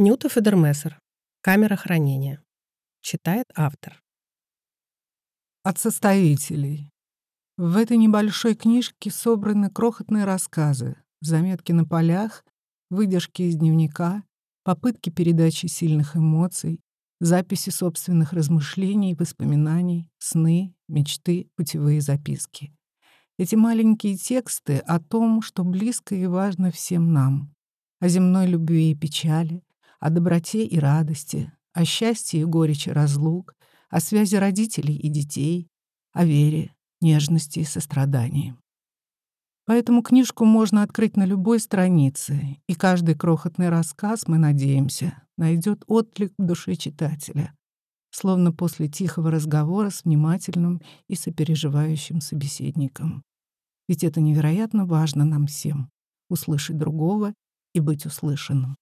Нюта Федермессер. Камера хранения. Читает автор. От составителей. В этой небольшой книжке собраны крохотные рассказы, заметки на полях, выдержки из дневника, попытки передачи сильных эмоций, записи собственных размышлений, воспоминаний, сны, мечты, путевые записки. Эти маленькие тексты о том, что близко и важно всем нам, о земной любви и печали, о доброте и радости, о счастье и горечи разлук, о связи родителей и детей, о вере, нежности и сострадании. Поэтому книжку можно открыть на любой странице, и каждый крохотный рассказ, мы надеемся, найдет отклик в душе читателя, словно после тихого разговора с внимательным и сопереживающим собеседником. Ведь это невероятно важно нам всем — услышать другого и быть услышанным.